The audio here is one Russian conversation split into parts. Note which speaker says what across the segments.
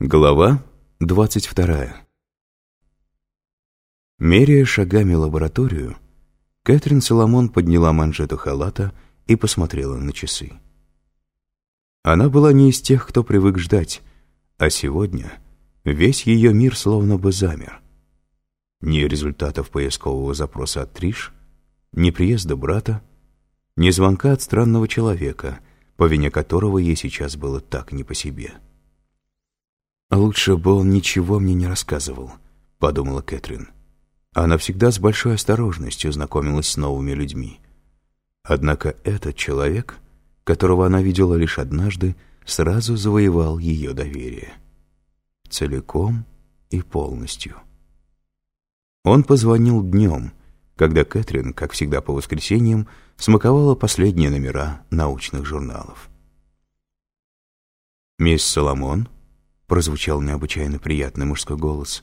Speaker 1: Глава двадцать вторая Меряя шагами лабораторию, Кэтрин Соломон подняла манжету халата и посмотрела на часы. Она была не из тех, кто привык ждать, а сегодня весь ее мир словно бы замер. Ни результатов поискового запроса от Триш, ни приезда брата, ни звонка от странного человека, по вине которого ей сейчас было так не по себе. «Лучше бы он ничего мне не рассказывал», — подумала Кэтрин. Она всегда с большой осторожностью знакомилась с новыми людьми. Однако этот человек, которого она видела лишь однажды, сразу завоевал ее доверие. Целиком и полностью. Он позвонил днем, когда Кэтрин, как всегда по воскресеньям, смаковала последние номера научных журналов. «Мисс Соломон?» — прозвучал необычайно приятный мужской голос.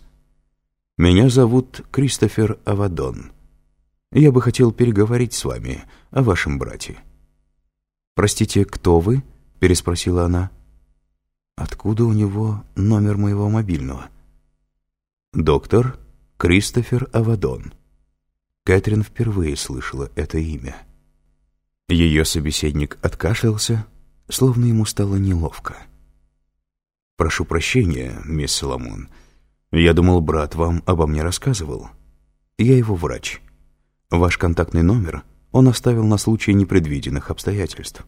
Speaker 1: «Меня зовут Кристофер Авадон. Я бы хотел переговорить с вами о вашем брате». «Простите, кто вы?» — переспросила она. «Откуда у него номер моего мобильного?» «Доктор Кристофер Авадон». Кэтрин впервые слышала это имя. Ее собеседник откашлялся, словно ему стало неловко. «Прошу прощения, мисс Соломон. Я думал, брат вам обо мне рассказывал. Я его врач. Ваш контактный номер он оставил на случай непредвиденных обстоятельств».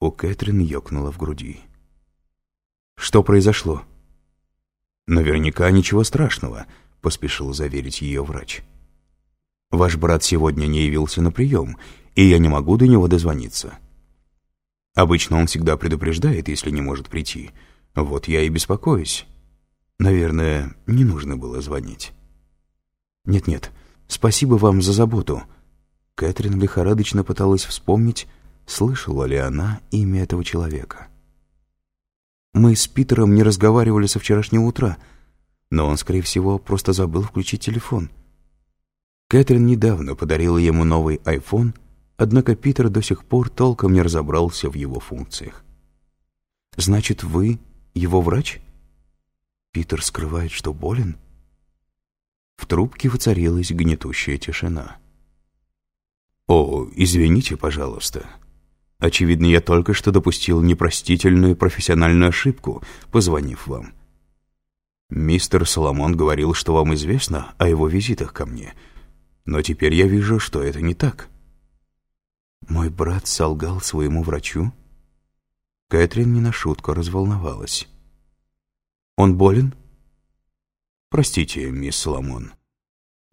Speaker 1: У Кэтрин ёкнуло в груди. «Что произошло?» «Наверняка ничего страшного», — поспешил заверить ее врач. «Ваш брат сегодня не явился на прием, и я не могу до него дозвониться. Обычно он всегда предупреждает, если не может прийти, — вот я и беспокоюсь. Наверное, не нужно было звонить. Нет-нет, спасибо вам за заботу. Кэтрин лихорадочно пыталась вспомнить, слышала ли она имя этого человека. Мы с Питером не разговаривали со вчерашнего утра, но он, скорее всего, просто забыл включить телефон. Кэтрин недавно подарила ему новый iPhone, однако Питер до сих пор толком не разобрался в его функциях. «Значит, вы его врач? Питер скрывает, что болен? В трубке воцарилась гнетущая тишина. «О, извините, пожалуйста. Очевидно, я только что допустил непростительную профессиональную ошибку, позвонив вам. Мистер Соломон говорил, что вам известно о его визитах ко мне, но теперь я вижу, что это не так». «Мой брат солгал своему врачу?» Кэтрин не на шутку разволновалась. «Он болен?» «Простите, мисс Соломон.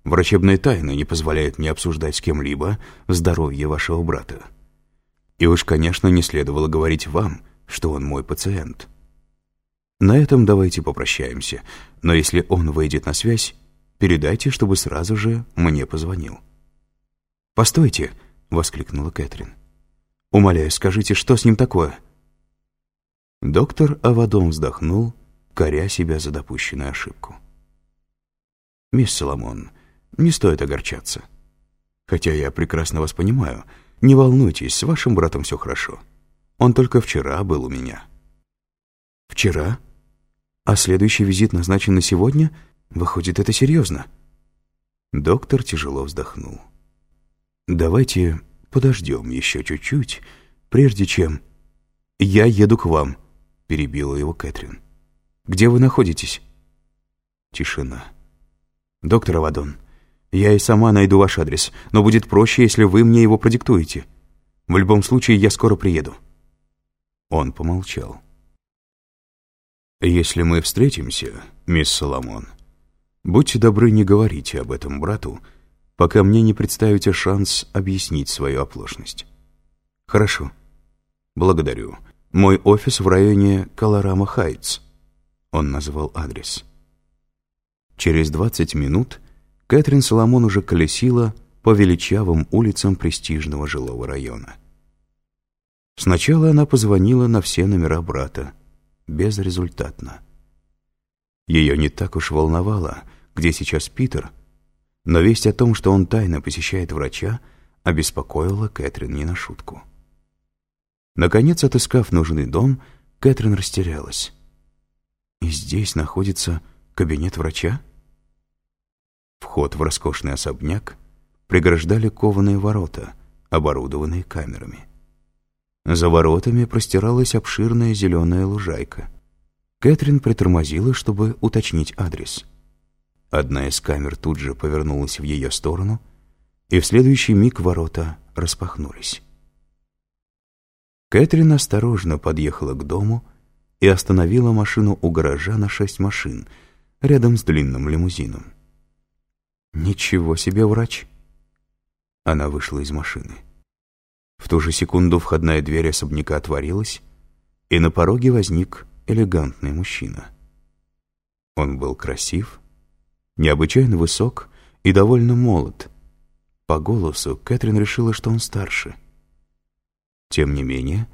Speaker 1: Врачебная тайна не позволяет мне обсуждать с кем-либо здоровье вашего брата. И уж, конечно, не следовало говорить вам, что он мой пациент. На этом давайте попрощаемся, но если он выйдет на связь, передайте, чтобы сразу же мне позвонил». «Постойте!» — воскликнула Кэтрин. «Умоляю, скажите, что с ним такое?» Доктор Авадон вздохнул, коря себя за допущенную ошибку. «Мисс Соломон, не стоит огорчаться. Хотя я прекрасно вас понимаю. Не волнуйтесь, с вашим братом все хорошо. Он только вчера был у меня». «Вчера? А следующий визит назначен на сегодня? Выходит, это серьезно?» Доктор тяжело вздохнул. «Давайте подождем еще чуть-чуть, прежде чем...» «Я еду к вам», перебила его Кэтрин. «Где вы находитесь?» Тишина. «Доктор Авадон, я и сама найду ваш адрес, но будет проще, если вы мне его продиктуете. В любом случае, я скоро приеду». Он помолчал. «Если мы встретимся, мисс Соломон, будьте добры не говорите об этом брату, пока мне не представите шанс объяснить свою оплошность». «Хорошо. Благодарю». Мой офис в районе Колорама-Хайтс. Он назвал адрес. Через 20 минут Кэтрин Соломон уже колесила по величавым улицам престижного жилого района. Сначала она позвонила на все номера брата. Безрезультатно. Ее не так уж волновало, где сейчас Питер, но весть о том, что он тайно посещает врача, обеспокоила Кэтрин не на шутку. Наконец, отыскав нужный дом, Кэтрин растерялась. И здесь находится кабинет врача? Вход в роскошный особняк преграждали кованые ворота, оборудованные камерами. За воротами простиралась обширная зеленая лужайка. Кэтрин притормозила, чтобы уточнить адрес. Одна из камер тут же повернулась в ее сторону, и в следующий миг ворота распахнулись. Кэтрин осторожно подъехала к дому и остановила машину у гаража на шесть машин, рядом с длинным лимузином. «Ничего себе, врач!» Она вышла из машины. В ту же секунду входная дверь особняка отворилась, и на пороге возник элегантный мужчина. Он был красив, необычайно высок и довольно молод. По голосу Кэтрин решила, что он старше. Тем не менее,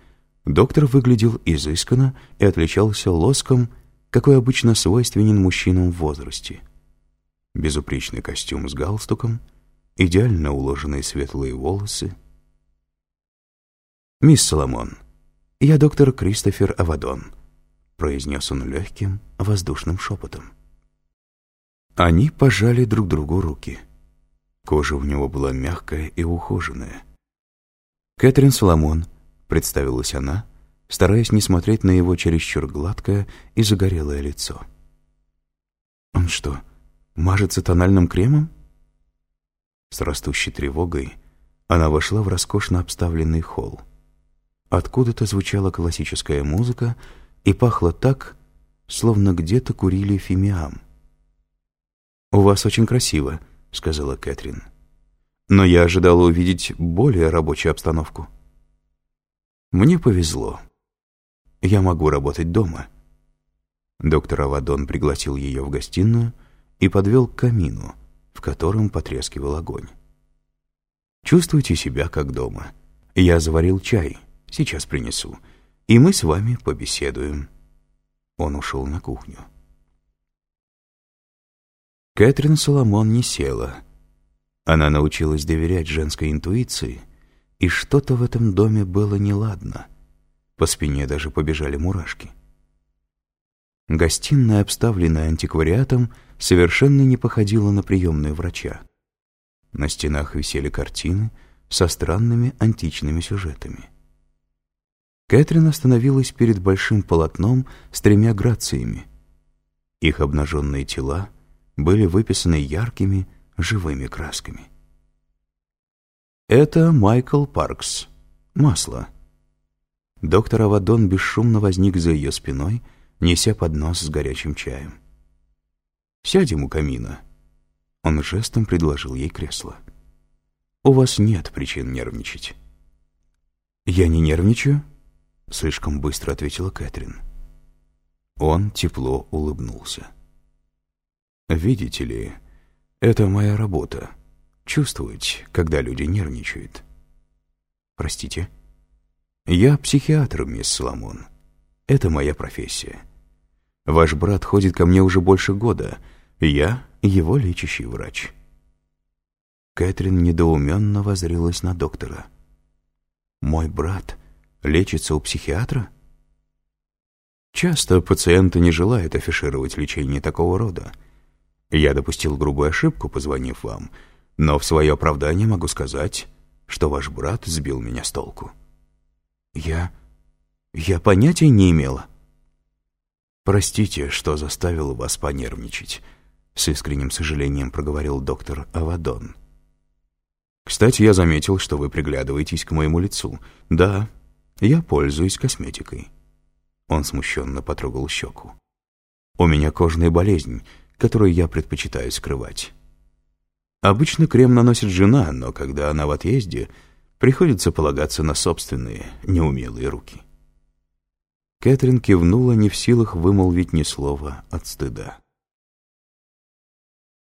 Speaker 1: доктор выглядел изысканно и отличался лоском, какой обычно свойственен мужчинам в возрасте. Безупречный костюм с галстуком, идеально уложенные светлые волосы. «Мисс Соломон, я доктор Кристофер Авадон», произнес он легким, воздушным шепотом. Они пожали друг другу руки. Кожа у него была мягкая и ухоженная. «Кэтрин Соломон», — представилась она, стараясь не смотреть на его чересчур гладкое и загорелое лицо. «Он что, мажется тональным кремом?» С растущей тревогой она вошла в роскошно обставленный холл. Откуда-то звучала классическая музыка, и пахло так, словно где-то курили фимиам. «У вас очень красиво», — сказала Кэтрин. «Но я ожидала увидеть более рабочую обстановку». «Мне повезло. Я могу работать дома». Доктор Авадон пригласил ее в гостиную и подвел к камину, в котором потрескивал огонь. «Чувствуйте себя как дома. Я заварил чай, сейчас принесу и мы с вами побеседуем». Он ушел на кухню. Кэтрин Соломон не села. Она научилась доверять женской интуиции, и что-то в этом доме было неладно. По спине даже побежали мурашки. Гостиная, обставленная антиквариатом, совершенно не походила на приемную врача. На стенах висели картины со странными античными сюжетами. Кэтрин остановилась перед большим полотном с тремя грациями. Их обнаженные тела были выписаны яркими, живыми красками. Это Майкл Паркс. Масло. Доктор Авадон бесшумно возник за ее спиной, неся поднос с горячим чаем. «Сядем у камина». Он жестом предложил ей кресло. «У вас нет причин нервничать». «Я не нервничаю?» — слишком быстро ответила Кэтрин. Он тепло улыбнулся. «Видите ли, это моя работа. Чувствовать, когда люди нервничают». «Простите?» «Я психиатр, мисс Соломон. Это моя профессия. Ваш брат ходит ко мне уже больше года. Я его лечащий врач». Кэтрин недоуменно возрилась на доктора. «Мой брат...» лечится у психиатра? Часто пациенты не желают афишировать лечение такого рода. Я допустил грубую ошибку, позвонив вам, но в свое оправдание могу сказать, что ваш брат сбил меня с толку. Я... я понятия не имела. Простите, что заставил вас понервничать, с искренним сожалением проговорил доктор Авадон. Кстати, я заметил, что вы приглядываетесь к моему лицу. Да, я пользуюсь косметикой. Он смущенно потрогал щеку. У меня кожная болезнь, которую я предпочитаю скрывать. Обычно крем наносит жена, но когда она в отъезде, приходится полагаться на собственные неумелые руки. Кэтрин кивнула, не в силах вымолвить ни слова от стыда.